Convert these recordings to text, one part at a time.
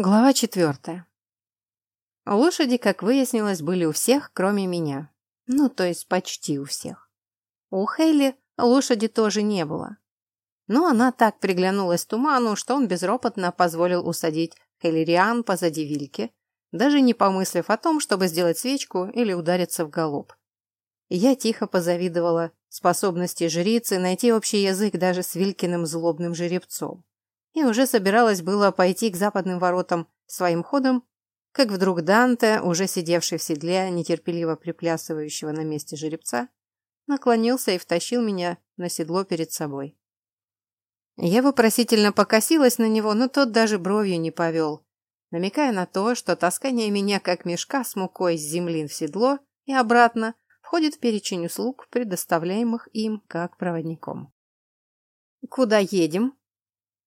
Глава четвертая. Лошади, как выяснилось, были у всех, кроме меня. Ну, то есть почти у всех. У Хейли лошади тоже не было. Но она так приглянулась туману, что он безропотно позволил усадить Хейлериан позади Вильки, даже не помыслив о том, чтобы сделать свечку или удариться в галоп. Я тихо позавидовала способности жрицы найти общий язык даже с Вилькиным злобным жеребцом и уже собиралась было пойти к западным воротам своим ходом, как вдруг Данте, уже сидевший в седле, нетерпеливо приплясывающего на месте жеребца, наклонился и втащил меня на седло перед собой. Я вопросительно покосилась на него, но тот даже бровью не повел, намекая на то, что таскание меня как мешка с мукой с земли в седло и обратно входит в перечень услуг, предоставляемых им как проводником. «Куда едем?»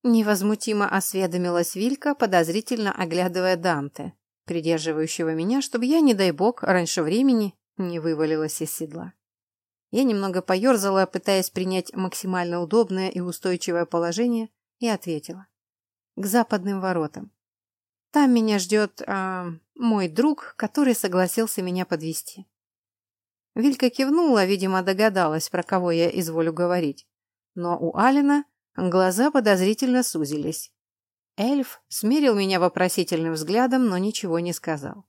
Невозмутимо осведомилась Вилька, подозрительно оглядывая Данте, придерживающего меня, чтобы я, не дай бог, раньше времени не вывалилась из седла. Я немного поерзала, пытаясь принять максимально удобное и устойчивое положение, и ответила. К западным воротам. Там меня ждет э, мой друг, который согласился меня подвести. Вилька кивнула, видимо, догадалась, про кого я изволю говорить. Но у Алина Глаза подозрительно сузились. Эльф смерил меня вопросительным взглядом, но ничего не сказал.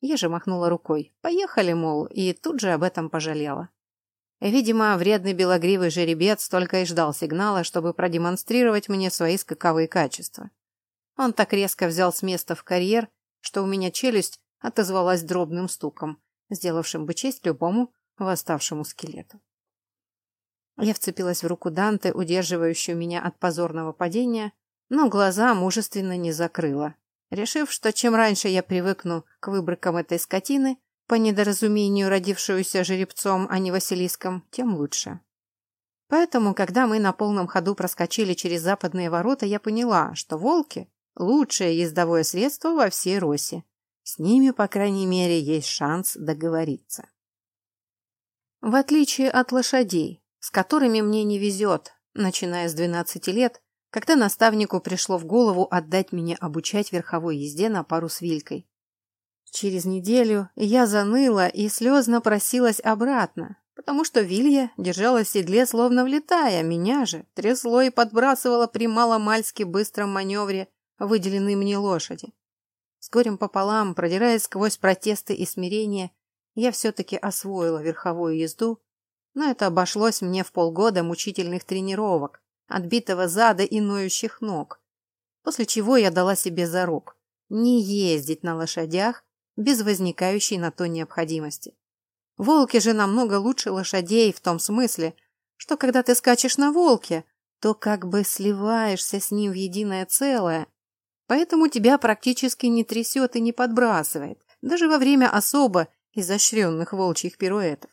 Я же махнула рукой. Поехали, мол, и тут же об этом пожалела. Видимо, вредный белогривый жеребец только и ждал сигнала, чтобы продемонстрировать мне свои скаковые качества. Он так резко взял с места в карьер, что у меня челюсть отозвалась дробным стуком, сделавшим бы честь любому восставшему скелету. Я вцепилась в руку Данте, удерживающую меня от позорного падения, но глаза мужественно не закрыла, решив, что чем раньше я привыкну к выбрыкам этой скотины, по недоразумению родившуюся жеребцом, а не Василиском, тем лучше. Поэтому, когда мы на полном ходу проскочили через западные ворота, я поняла, что волки – лучшее ездовое средство во всей Росе. С ними, по крайней мере, есть шанс договориться. В отличие от лошадей, с которыми мне не везет, начиная с 12 лет, когда наставнику пришло в голову отдать меня обучать верховой езде на пару с Вилькой. Через неделю я заныла и слезно просилась обратно, потому что Вилья держалась в седле, словно влетая, меня же трясло и подбрасывало при маломальски быстром маневре выделенной мне лошади. С горем пополам, продираясь сквозь протесты и смирения, я все-таки освоила верховую езду но это обошлось мне в полгода мучительных тренировок, отбитого зада и ноющих ног. После чего я дала себе зарок не ездить на лошадях без возникающей на то необходимости. Волки же намного лучше лошадей в том смысле, что когда ты скачешь на волке, то как бы сливаешься с ним в единое целое, поэтому тебя практически не трясет и не подбрасывает, даже во время особо изощренных волчьих пируэтов.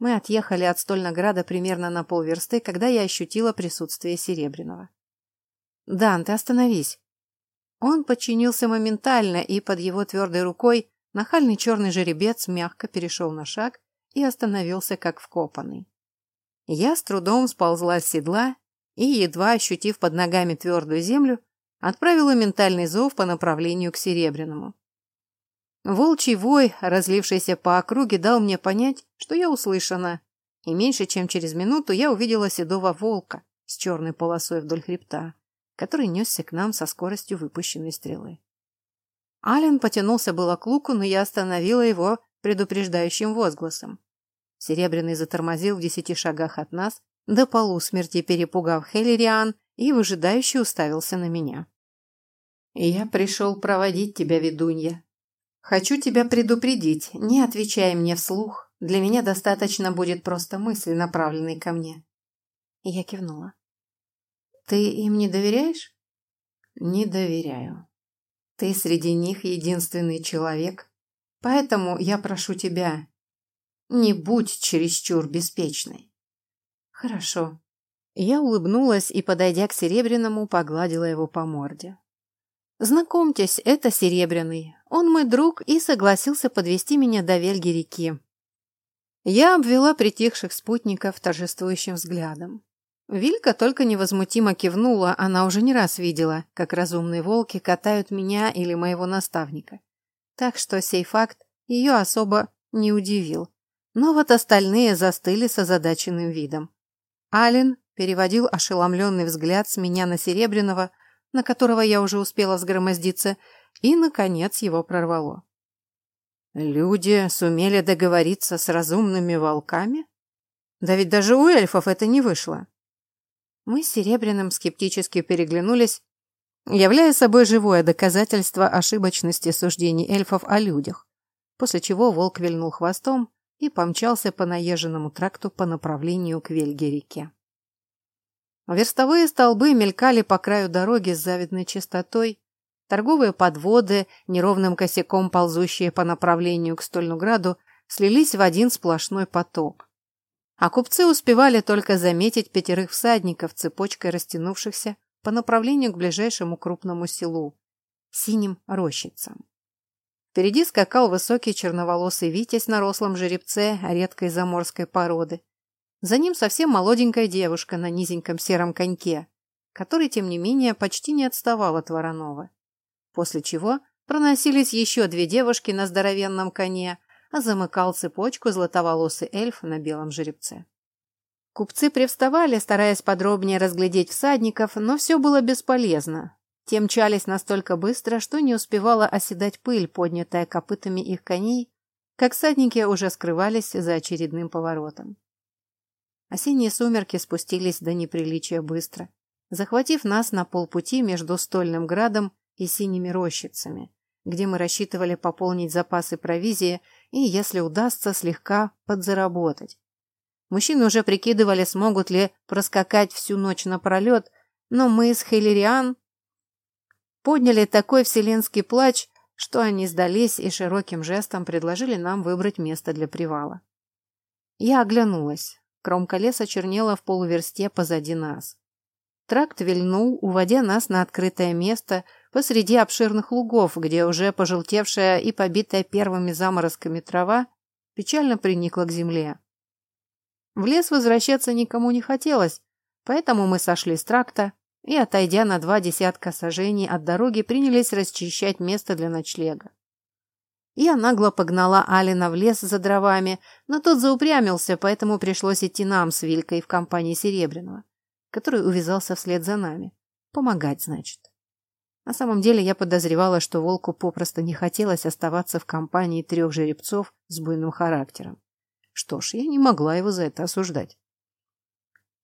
Мы отъехали от Стольнограда примерно на полверсты, когда я ощутила присутствие Серебряного. «Дан, ты остановись!» Он подчинился моментально, и под его твердой рукой нахальный черный жеребец мягко перешел на шаг и остановился как вкопанный. Я с трудом сползла с седла и, едва ощутив под ногами твердую землю, отправила ментальный зов по направлению к Серебряному. Волчий вой, разлившийся по округе, дал мне понять, что я услышана, и меньше чем через минуту я увидела седого волка с черной полосой вдоль хребта, который несся к нам со скоростью выпущенной стрелы. Ален потянулся было к луку, но я остановила его предупреждающим возгласом. Серебряный затормозил в десяти шагах от нас, до полусмерти перепугав Хелериан и выжидающе уставился на меня. «Я пришел проводить тебя, ведунья», Хочу тебя предупредить, не отвечай мне вслух. Для меня достаточно будет просто мысли, направленной ко мне. Я кивнула. Ты им не доверяешь? Не доверяю. Ты среди них единственный человек, поэтому я прошу тебя, не будь чересчур беспечной. Хорошо. Я улыбнулась и, подойдя к Серебряному, погладила его по морде. Знакомьтесь, это Серебряный. Он мой друг и согласился подвести меня до Вельги реки. Я обвела притихших спутников торжествующим взглядом. Вилька только невозмутимо кивнула, она уже не раз видела, как разумные волки катают меня или моего наставника. Так что сей факт ее особо не удивил. Но вот остальные застыли с озадаченным видом. Ален переводил ошеломленный взгляд с меня на Серебряного, на которого я уже успела взгромоздиться, и, наконец, его прорвало. Люди сумели договориться с разумными волками? Да ведь даже у эльфов это не вышло. Мы с Серебряным скептически переглянулись, являя собой живое доказательство ошибочности суждений эльфов о людях, после чего волк вильнул хвостом и помчался по наезженному тракту по направлению к Вельге-реке. Верстовые столбы мелькали по краю дороги с завидной частотой, торговые подводы, неровным косяком ползущие по направлению к Стольнуграду, слились в один сплошной поток. А купцы успевали только заметить пятерых всадников, цепочкой растянувшихся по направлению к ближайшему крупному селу – синим рощицам. Впереди скакал высокий черноволосый витязь на рослом жеребце редкой заморской породы. За ним совсем молоденькая девушка на низеньком сером коньке, который, тем не менее, почти не отставал от Воронова. После чего проносились еще две девушки на здоровенном коне, а замыкал цепочку златоволосый эльф на белом жеребце. Купцы привставали, стараясь подробнее разглядеть всадников, но все было бесполезно. Те мчались настолько быстро, что не успевала оседать пыль, поднятая копытами их коней, как всадники уже скрывались за очередным поворотом. Осенние сумерки спустились до неприличия быстро, захватив нас на полпути между Стольным градом и Синими рощицами, где мы рассчитывали пополнить запасы провизии и, если удастся, слегка подзаработать. Мужчины уже прикидывали, смогут ли проскакать всю ночь напролет, но мы с Хейлериан подняли такой вселенский плач, что они сдались и широким жестом предложили нам выбрать место для привала. Я оглянулась. Кромка леса чернела в полуверсте позади нас. Тракт вильнул, уводя нас на открытое место посреди обширных лугов, где уже пожелтевшая и побитая первыми заморозками трава печально приникла к земле. В лес возвращаться никому не хотелось, поэтому мы сошли с тракта и, отойдя на два десятка сажений от дороги, принялись расчищать место для ночлега. Я нагло погнала Алина в лес за дровами, но тот заупрямился, поэтому пришлось идти нам с Вилькой в компании Серебряного, который увязался вслед за нами. Помогать, значит. На самом деле я подозревала, что волку попросту не хотелось оставаться в компании трех жеребцов с буйным характером. Что ж, я не могла его за это осуждать.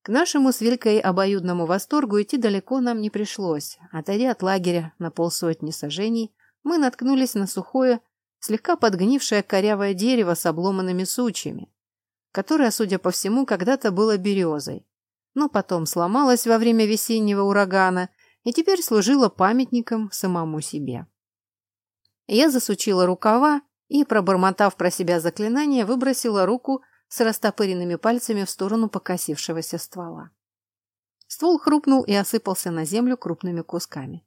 К нашему с Вилькой обоюдному восторгу идти далеко нам не пришлось. Отойдя от лагеря на полсотни сажений, мы наткнулись на сухое, слегка подгнившее корявое дерево с обломанными сучьями, которое, судя по всему, когда-то было березой, но потом сломалось во время весеннего урагана и теперь служило памятником самому себе. Я засучила рукава и, пробормотав про себя заклинание, выбросила руку с растопыренными пальцами в сторону покосившегося ствола. Ствол хрупнул и осыпался на землю крупными кусками.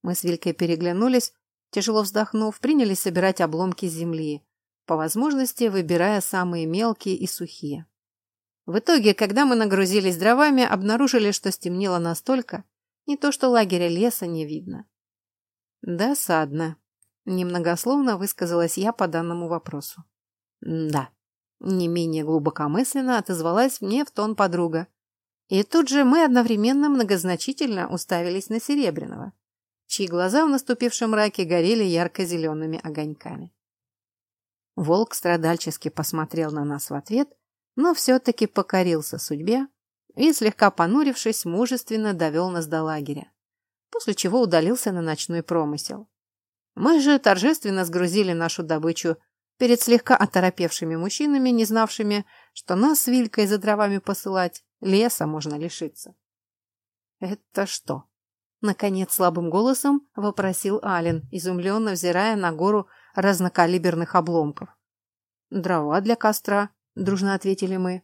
Мы с Вилькой переглянулись, тяжело вздохнув, принялись собирать обломки земли, по возможности выбирая самые мелкие и сухие. В итоге, когда мы нагрузились дровами, обнаружили, что стемнело настолько, не то что лагеря леса не видно. Досадно. Немногословно высказалась я по данному вопросу. Да. Не менее глубокомысленно отозвалась мне в тон подруга. И тут же мы одновременно многозначительно уставились на Серебряного, чьи глаза в наступившем мраке горели ярко-зелеными огоньками. Волк страдальчески посмотрел на нас в ответ, но все-таки покорился судьбе и, слегка понурившись, мужественно довел нас до лагеря, после чего удалился на ночной промысел. Мы же торжественно сгрузили нашу добычу перед слегка оторопевшими мужчинами, не знавшими, что нас с Вилькой за дровами посылать, леса можно лишиться. «Это что?» — наконец слабым голосом вопросил Ален, изумленно взирая на гору разнокалиберных обломков. «Дрова для костра», — дружно ответили мы.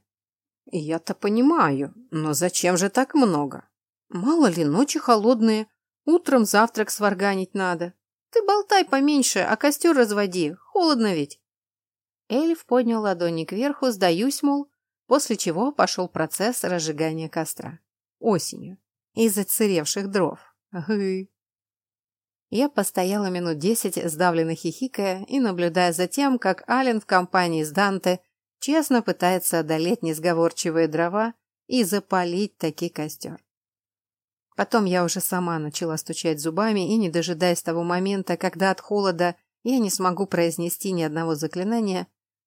«Я-то понимаю, но зачем же так много? Мало ли, ночи холодные, утром завтрак сварганить надо. Ты болтай поменьше, а костер разводи, холодно ведь». Эльф поднял ладони кверху, сдаюсь, мол, после чего пошел процесс разжигания костра. Осенью. Из отсыревших дров. Гы. Я постояла минут десять, сдавленно хихикая и наблюдая за тем, как Ален в компании с Данте честно пытается одолеть несговорчивые дрова и запалить таки костер. Потом я уже сама начала стучать зубами и, не дожидаясь того момента, когда от холода я не смогу произнести ни одного заклинания,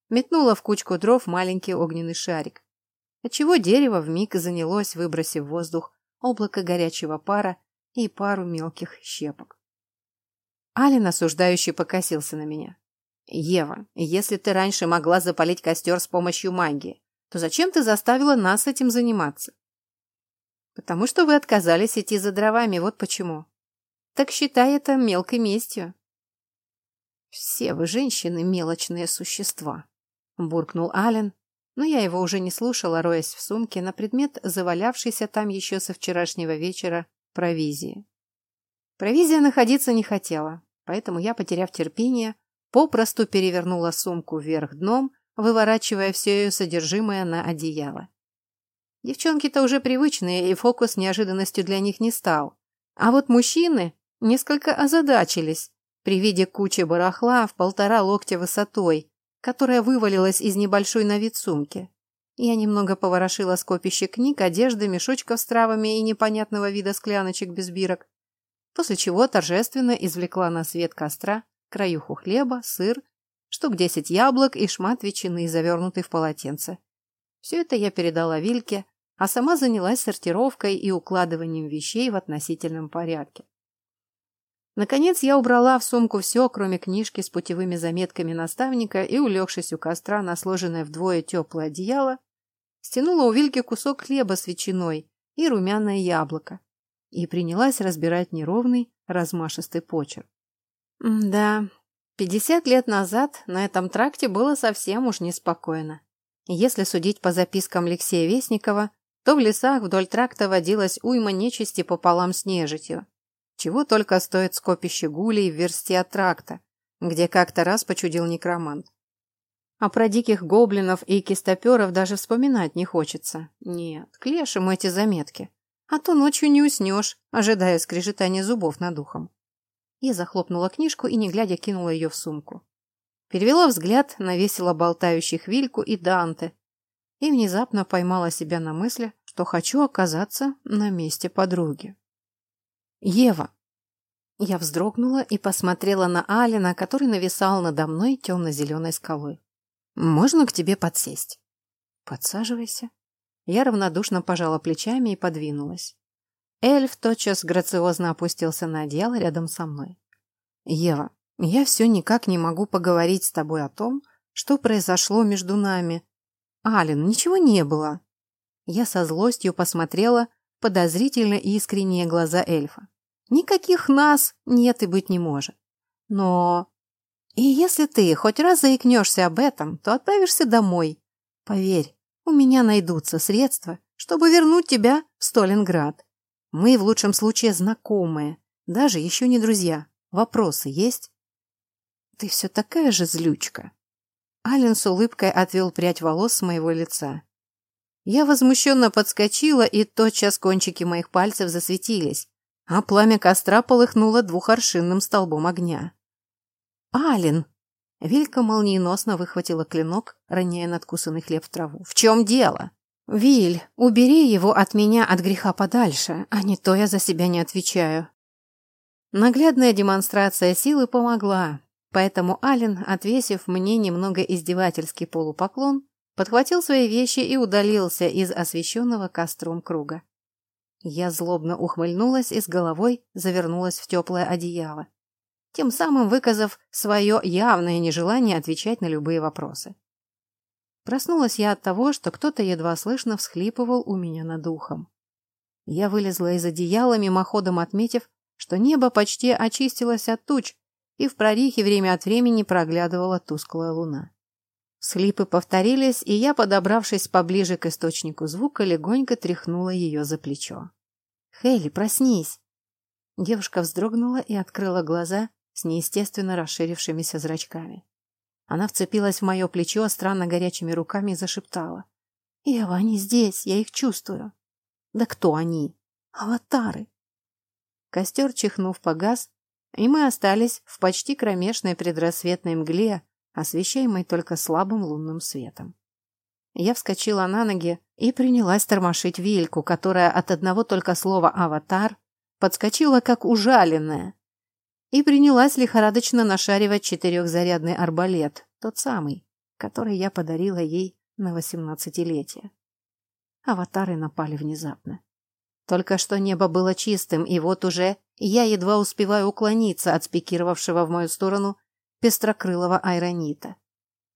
метнула в кучку дров маленький огненный шарик, отчего дерево вмиг занялось, выбросив в воздух облако горячего пара и пару мелких щепок. Алин осуждающий покосился на меня. «Ева, если ты раньше могла запалить костер с помощью магии, то зачем ты заставила нас этим заниматься?» «Потому что вы отказались идти за дровами, вот почему. Так считай это мелкой местью». «Все вы, женщины, мелочные существа», — буркнул Ален, но я его уже не слушала, роясь в сумке на предмет завалявшейся там еще со вчерашнего вечера провизии. Провизия находиться не хотела, поэтому я, потеряв терпение, попросту перевернула сумку вверх дном, выворачивая все ее содержимое на одеяло. Девчонки-то уже привычные, и фокус неожиданностью для них не стал. А вот мужчины несколько озадачились при виде кучи барахла в полтора локтя высотой, которая вывалилась из небольшой на вид сумки. Я немного поворошила скопище книг, одежды, мешочков с травами и непонятного вида скляночек без бирок, после чего торжественно извлекла на свет костра краюху хлеба, сыр, штук десять яблок и шмат ветчины, завернутый в полотенце. Все это я передала Вильке, а сама занялась сортировкой и укладыванием вещей в относительном порядке. Наконец я убрала в сумку все, кроме книжки с путевыми заметками наставника и, улегшись у костра на сложенное вдвое теплое одеяло, стянула у Вильки кусок хлеба с ветчиной и румяное яблоко и принялась разбирать неровный, размашистый почерк. Да, пятьдесят лет назад на этом тракте было совсем уж неспокойно. Если судить по запискам Алексея Вестникова, то в лесах вдоль тракта водилась уйма нечисти пополам с нежитью. Чего только стоит скопище гулей в версте от тракта, где как-то раз почудил некромант. А про диких гоблинов и кистоперов даже вспоминать не хочется. Нет, к лешему эти заметки. А то ночью не уснешь, ожидая скрежетания зубов над ухом. Я захлопнула книжку и, не глядя, кинула ее в сумку. Перевела взгляд на весело болтающих Вильку и Данте и внезапно поймала себя на мысли, что хочу оказаться на месте подруги. «Ева!» Я вздрогнула и посмотрела на Алина, который нависал надо мной темно-зеленой скалой. «Можно к тебе подсесть?» «Подсаживайся». Я равнодушно пожала плечами и подвинулась. Эльф тотчас грациозно опустился на одеяло рядом со мной. «Ева, я все никак не могу поговорить с тобой о том, что произошло между нами. Алин, ничего не было». Я со злостью посмотрела подозрительно искренние глаза эльфа. Никаких нас нет и быть не может. Но... И если ты хоть раз заикнешься об этом, то отправишься домой. Поверь, у меня найдутся средства, чтобы вернуть тебя в Сталинград. Мы в лучшем случае знакомые, даже еще не друзья. Вопросы есть? Ты все такая же злючка. Ален с улыбкой отвел прядь волос с моего лица. Я возмущенно подскочила, и тотчас кончики моих пальцев засветились, а пламя костра полыхнуло двухоршинным столбом огня. «Алин!» Вилька молниеносно выхватила клинок, роняя надкусанный хлеб в траву. «В чем дело?» «Виль, убери его от меня от греха подальше, а не то я за себя не отвечаю». Наглядная демонстрация силы помогла, поэтому Ален, отвесив мне немного издевательский полупоклон, подхватил свои вещи и удалился из освещенного костром круга. Я злобно ухмыльнулась и с головой завернулась в теплое одеяло, тем самым выказав свое явное нежелание отвечать на любые вопросы. Проснулась я от того, что кто-то едва слышно всхлипывал у меня над ухом. Я вылезла из одеяла, мимоходом отметив, что небо почти очистилось от туч, и в прорехе время от времени проглядывала тусклая луна. Схлипы повторились, и я, подобравшись поближе к источнику звука, легонько тряхнула ее за плечо. «Хейли, проснись!» Девушка вздрогнула и открыла глаза с неестественно расширившимися зрачками. Она вцепилась в мое плечо странно горячими руками и зашептала. Ева, они здесь, я их чувствую. Да кто они? Аватары. Костер, чихнув, погас, и мы остались в почти кромешной предрассветной мгле, освещаемой только слабым лунным светом. Я вскочила на ноги и принялась тормошить Вильку, которая от одного только слова «аватар» подскочила как ужаленная и принялась лихорадочно нашаривать четырехзарядный арбалет, тот самый, который я подарила ей на восемнадцатилетие. Аватары напали внезапно. Только что небо было чистым, и вот уже я едва успеваю уклониться от спикировавшего в мою сторону пестрокрылого айронита.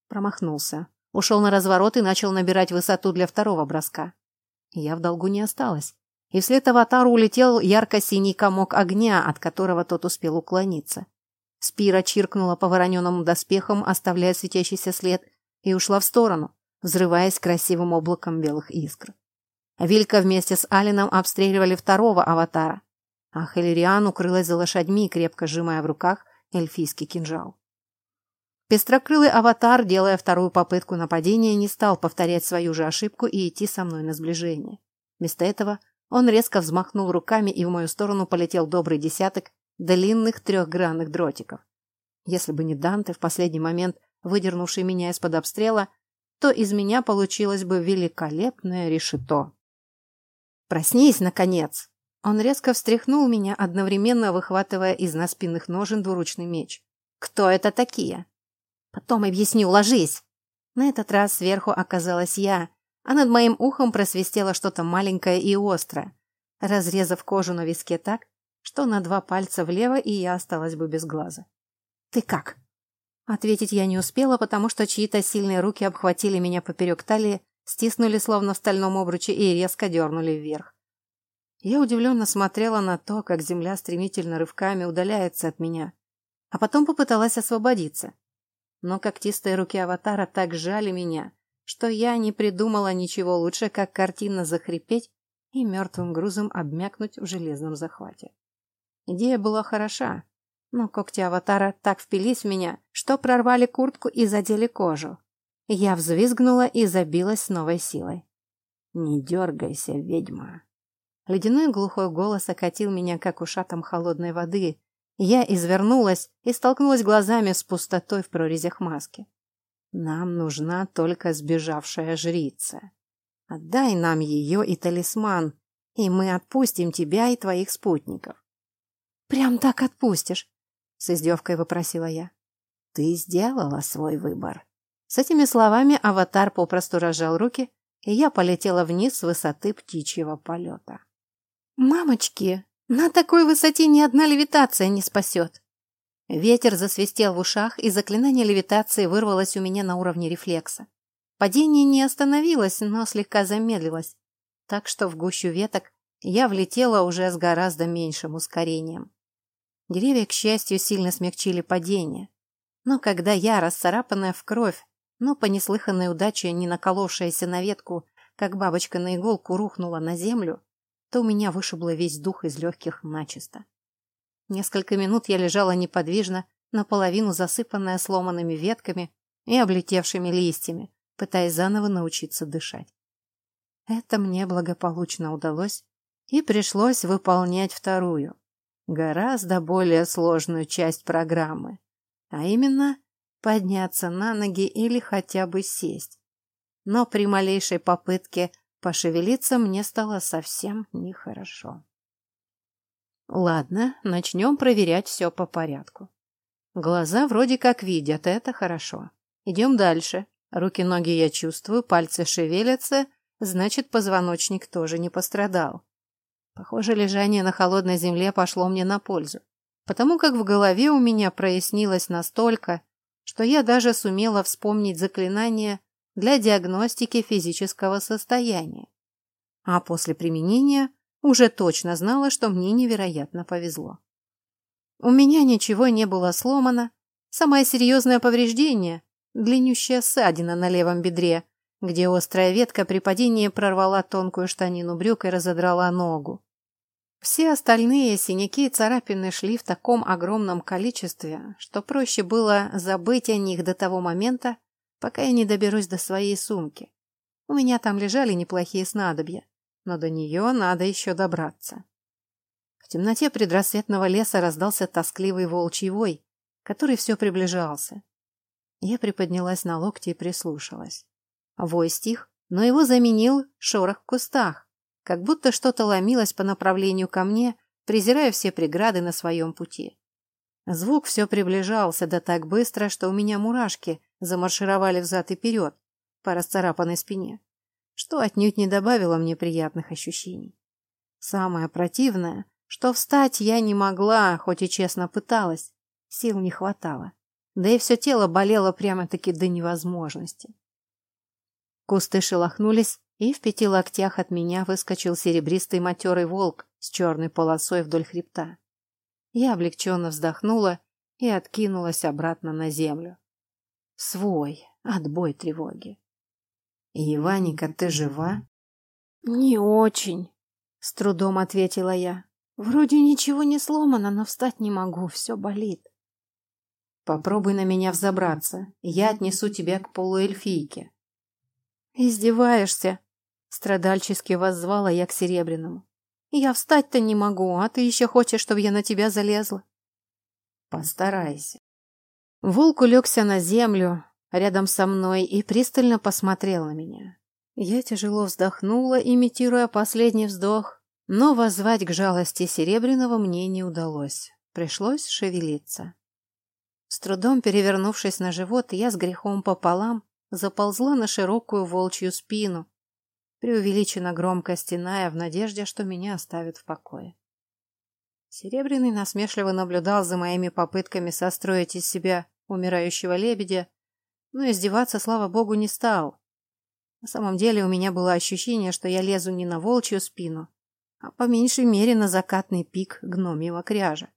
Промахнулся. Ушел на разворот и начал набирать высоту для второго броска. Я в долгу не осталась. И вслед аватару улетел ярко-синий комок огня, от которого тот успел уклониться. Спира чиркнула по вороненным доспехам, оставляя светящийся след, и ушла в сторону, взрываясь красивым облаком белых искр. Вилька вместе с Алином обстреливали второго аватара, а Хелериан укрылась за лошадьми, крепко сжимая в руках эльфийский кинжал. Пестрокрылый аватар, делая вторую попытку нападения, не стал повторять свою же ошибку и идти со мной на сближение. Вместо этого он резко взмахнул руками, и в мою сторону полетел добрый десяток длинных трехгранных дротиков. Если бы не Данте, в последний момент выдернувший меня из-под обстрела, то из меня получилось бы великолепное решето. «Проснись, наконец!» Он резко встряхнул меня, одновременно выхватывая из наспинных ножен двуручный меч. «Кто это такие?» «Потом объясню, ложись!» На этот раз сверху оказалась я, а над моим ухом просвистело что-то маленькое и острое, разрезав кожу на виске так, что на два пальца влево, и я осталась бы без глаза. «Ты как?» Ответить я не успела, потому что чьи-то сильные руки обхватили меня поперек талии, стиснули словно в стальном обруче и резко дернули вверх. Я удивленно смотрела на то, как земля стремительно рывками удаляется от меня, а потом попыталась освободиться. Но когтистые руки аватара так жали меня, что я не придумала ничего лучше, как картинно захрипеть и мертвым грузом обмякнуть в железном захвате. Идея была хороша, но когти аватара так впились в меня, что прорвали куртку и задели кожу. Я взвизгнула и забилась новой силой. «Не дергайся, ведьма!» Ледяной глухой голос окатил меня, как ушатом холодной воды. Я извернулась и столкнулась глазами с пустотой в прорезях маски. «Нам нужна только сбежавшая жрица. Отдай нам ее и талисман, и мы отпустим тебя и твоих спутников». «Прям так отпустишь?» — с издевкой вопросила я. «Ты сделала свой выбор». С этими словами аватар попросту разжал руки, и я полетела вниз с высоты птичьего полета. «Мамочки, на такой высоте ни одна левитация не спасет!» Ветер засвистел в ушах, и заклинание левитации вырвалось у меня на уровне рефлекса. Падение не остановилось, но слегка замедлилось, так что в гущу веток я влетела уже с гораздо меньшим ускорением. Деревья, к счастью, сильно смягчили падение. Но когда я, расцарапанная в кровь, но по неслыханной удаче не наколовшаяся на ветку, как бабочка на иголку рухнула на землю, то у меня вышибло весь дух из легких начисто. Несколько минут я лежала неподвижно, наполовину засыпанная сломанными ветками и облетевшими листьями, пытаясь заново научиться дышать. Это мне благополучно удалось, и пришлось выполнять вторую, гораздо более сложную часть программы, а именно подняться на ноги или хотя бы сесть. Но при малейшей попытке пошевелиться мне стало совсем нехорошо. Ладно, начнем проверять все по порядку. Глаза вроде как видят, это хорошо. Идем дальше. Руки-ноги я чувствую, пальцы шевелятся, значит, позвоночник тоже не пострадал. Похоже, лежание на холодной земле пошло мне на пользу, потому как в голове у меня прояснилось настолько, что я даже сумела вспомнить заклинание для диагностики физического состояния. А после применения уже точно знала, что мне невероятно повезло. У меня ничего не было сломано, самое серьезное повреждение – длиннющая ссадина на левом бедре, где острая ветка при падении прорвала тонкую штанину брюк и разодрала ногу. Все остальные синяки и царапины шли в таком огромном количестве, что проще было забыть о них до того момента, пока я не доберусь до своей сумки. У меня там лежали неплохие снадобья, но до нее надо еще добраться. В темноте предрассветного леса раздался тоскливый волчий вой, который все приближался. Я приподнялась на локти и прислушалась. Вой стих, но его заменил шорох в кустах, как будто что-то ломилось по направлению ко мне, презирая все преграды на своем пути. Звук все приближался, да так быстро, что у меня мурашки замаршировали взад и вперед по расцарапанной спине, что отнюдь не добавило мне приятных ощущений. Самое противное, что встать я не могла, хоть и честно пыталась. Сил не хватало. Да и все тело болело прямо-таки до невозможности. Кусты шелохнулись, и в пяти локтях от меня выскочил серебристый матерый волк с черной полосой вдоль хребта. Я облегченно вздохнула и откинулась обратно на землю. Свой, отбой тревоги. «Еваника, ты жива?» «Не очень», — с трудом ответила я. Вроде ничего не сломано, но встать не могу, все болит. Попробуй на меня взобраться, я отнесу тебя к полуэльфийке. Издеваешься? Страдальчески воззвала я к Серебряному. Я встать-то не могу, а ты еще хочешь, чтобы я на тебя залезла? Постарайся. Волк улегся на землю рядом со мной и пристально посмотрел на меня. Я тяжело вздохнула, имитируя последний вздох, но воззвать к жалости Серебряного мне не удалось. Пришлось шевелиться. С трудом перевернувшись на живот, я с грехом пополам заползла на широкую волчью спину, преувеличенно громко стеная в надежде, что меня оставят в покое. Серебряный насмешливо наблюдал за моими попытками состроить из себя умирающего лебедя, но издеваться, слава богу, не стал. На самом деле у меня было ощущение, что я лезу не на волчью спину, а по меньшей мере на закатный пик гномьего кряжа.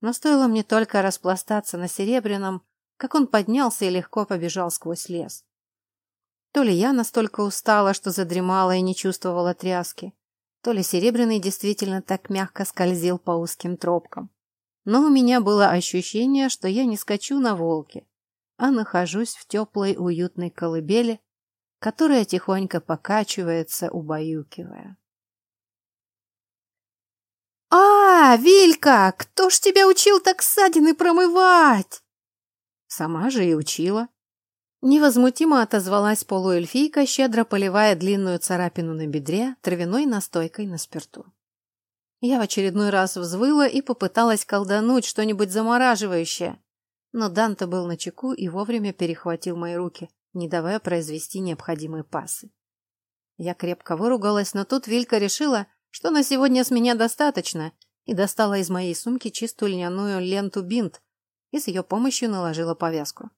Но стоило мне только распластаться на серебряном, как он поднялся и легко побежал сквозь лес. То ли я настолько устала, что задремала и не чувствовала тряски, то ли серебряный действительно так мягко скользил по узким тропкам. Но у меня было ощущение, что я не скачу на волке, а нахожусь в теплой уютной колыбели, которая тихонько покачивается, убаюкивая. «А, Вилька, кто ж тебя учил так ссадины промывать?» «Сама же и учила». Невозмутимо отозвалась полуэльфийка, щедро поливая длинную царапину на бедре травяной настойкой на спирту. Я в очередной раз взвыла и попыталась колдануть что-нибудь замораживающее, но Данте был на чеку и вовремя перехватил мои руки, не давая произвести необходимые пасы. Я крепко выругалась, но тут Вилька решила, что на сегодня с меня достаточно, и достала из моей сумки чистую льняную ленту бинт и с ее помощью наложила повязку.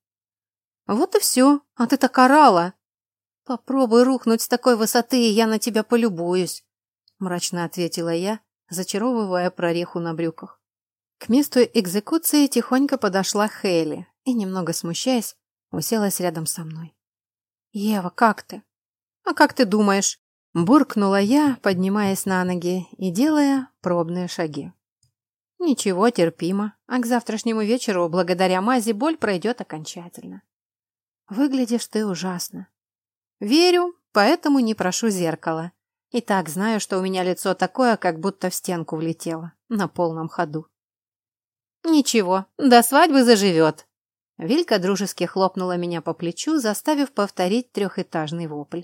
«Вот и все, а ты так орала!» «Попробуй рухнуть с такой высоты, и я на тебя полюбуюсь», мрачно ответила я, зачаровывая прореху на брюках. К месту экзекуции тихонько подошла Хейли и, немного смущаясь, уселась рядом со мной. «Ева, как ты?» «А как ты думаешь?» Буркнула я, поднимаясь на ноги и делая пробные шаги. Ничего, терпимо, а к завтрашнему вечеру, благодаря мази, боль пройдет окончательно. Выглядишь ты ужасно. Верю, поэтому не прошу зеркала. И так знаю, что у меня лицо такое, как будто в стенку влетело, на полном ходу. Ничего, до свадьбы заживет. Вилька дружески хлопнула меня по плечу, заставив повторить трехэтажный вопль.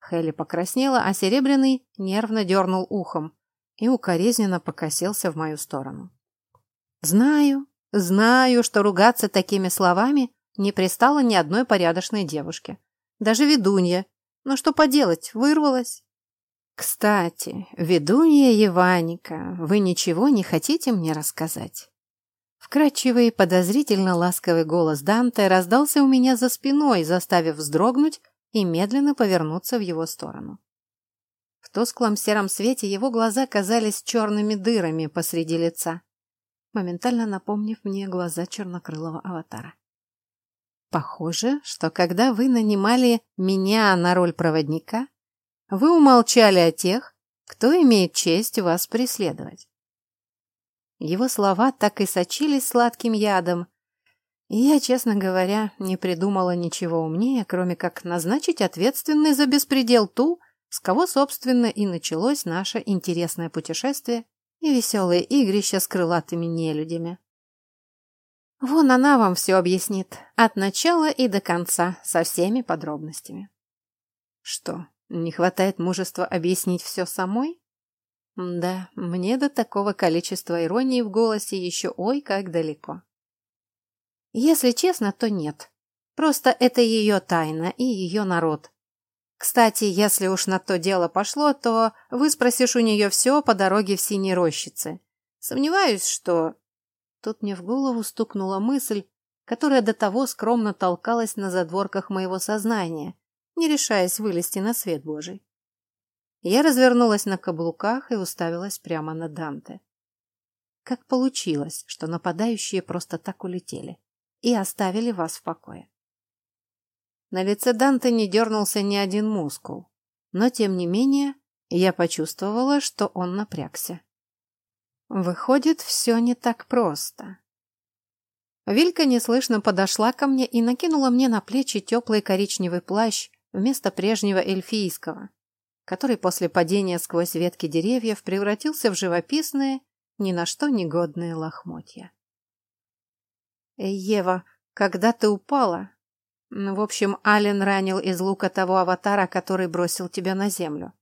Хелли покраснела, а Серебряный нервно дернул ухом и укоризненно покосился в мою сторону. Знаю, знаю, что ругаться такими словами не пристало ни одной порядочной девушке. Даже ведунья. Но что поделать, вырвалась. Кстати, ведунья Еваника, вы ничего не хотите мне рассказать? Вкрадчивый, подозрительно ласковый голос Данте раздался у меня за спиной, заставив вздрогнуть и медленно повернуться в его сторону. В тусклом сером свете его глаза казались черными дырами посреди лица, моментально напомнив мне глаза чернокрылого аватара. Похоже, что когда вы нанимали меня на роль проводника, вы умолчали о тех, кто имеет честь вас преследовать. Его слова так и сочились сладким ядом, И я, честно говоря, не придумала ничего умнее, кроме как назначить ответственной за беспредел ту, с кого, собственно, и началось наше интересное путешествие и веселые игрища с крылатыми нелюдями. Вон она вам все объяснит, от начала и до конца, со всеми подробностями. Что, не хватает мужества объяснить все самой? Да, мне до такого количества иронии в голосе еще ой как далеко. Если честно, то нет. Просто это ее тайна и ее народ. Кстати, если уж на то дело пошло, то выспросишь у нее все по дороге в Синей Рощице. Сомневаюсь, что... Тут мне в голову стукнула мысль, которая до того скромно толкалась на задворках моего сознания, не решаясь вылезти на свет Божий. Я развернулась на каблуках и уставилась прямо на Данте. Как получилось, что нападающие просто так улетели? и оставили вас в покое. На лице Данте не дернулся ни один мускул, но, тем не менее, я почувствовала, что он напрягся. Выходит, все не так просто. Вилька неслышно подошла ко мне и накинула мне на плечи теплый коричневый плащ вместо прежнего эльфийского, который после падения сквозь ветки деревьев превратился в живописные, ни на что негодные лохмотья. Ева, когда ты упала? В общем, Ален ранил из лука того аватара, который бросил тебя на землю.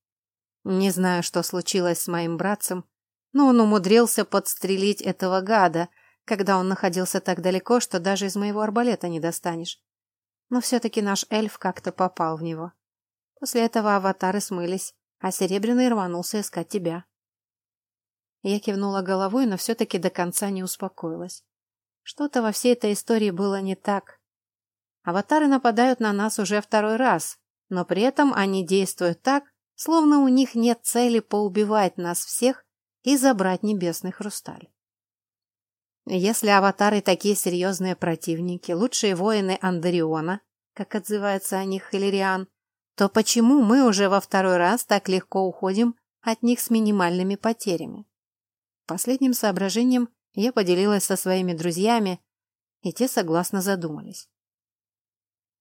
Не знаю, что случилось с моим братцем, но он умудрился подстрелить этого гада, когда он находился так далеко, что даже из моего арбалета не достанешь. Но все-таки наш эльф как-то попал в него. После этого аватары смылись, а Серебряный рванулся искать тебя. Я кивнула головой, но все-таки до конца не успокоилась. Что-то во всей этой истории было не так. Аватары нападают на нас уже второй раз, но при этом они действуют так, словно у них нет цели поубивать нас всех и забрать небесный хрусталь. Если аватары такие серьезные противники, лучшие воины Андариона, как отзывается о них Хиллериан, то почему мы уже во второй раз так легко уходим от них с минимальными потерями? Последним соображением я поделилась со своими друзьями, и те согласно задумались.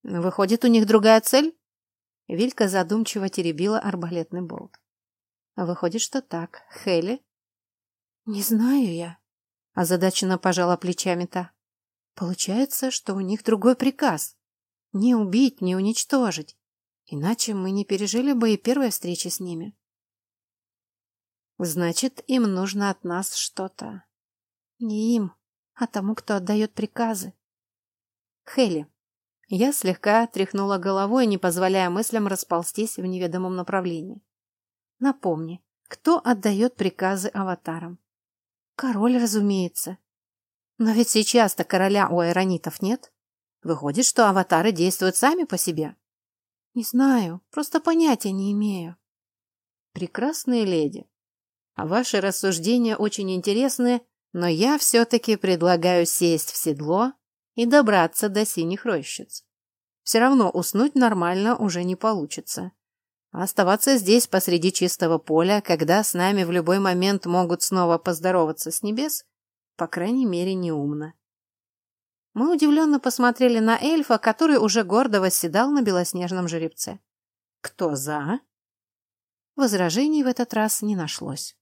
«Выходит, у них другая цель?» Вилька задумчиво теребила арбалетный болт. «Выходит, что так. Хелли?» «Не знаю я», — озадаченно пожала плечами та. «Получается, что у них другой приказ. Не убить, не уничтожить. Иначе мы не пережили бы и первой встречи с ними». «Значит, им нужно от нас что-то. Не им, а тому, кто отдает приказы. Хелли. Я слегка тряхнула головой, не позволяя мыслям расползтись в неведомом направлении. Напомни, кто отдает приказы аватарам? Король, разумеется. Но ведь сейчас-то короля у айронитов нет. Выходит, что аватары действуют сами по себе. Не знаю, просто понятия не имею. Прекрасные леди, а ваши рассуждения очень интересные но я все-таки предлагаю сесть в седло и добраться до синих рощиц. Все равно уснуть нормально уже не получится. А оставаться здесь посреди чистого поля, когда с нами в любой момент могут снова поздороваться с небес, по крайней мере, неумно. Мы удивленно посмотрели на эльфа, который уже гордо восседал на белоснежном жеребце. «Кто за?» Возражений в этот раз не нашлось.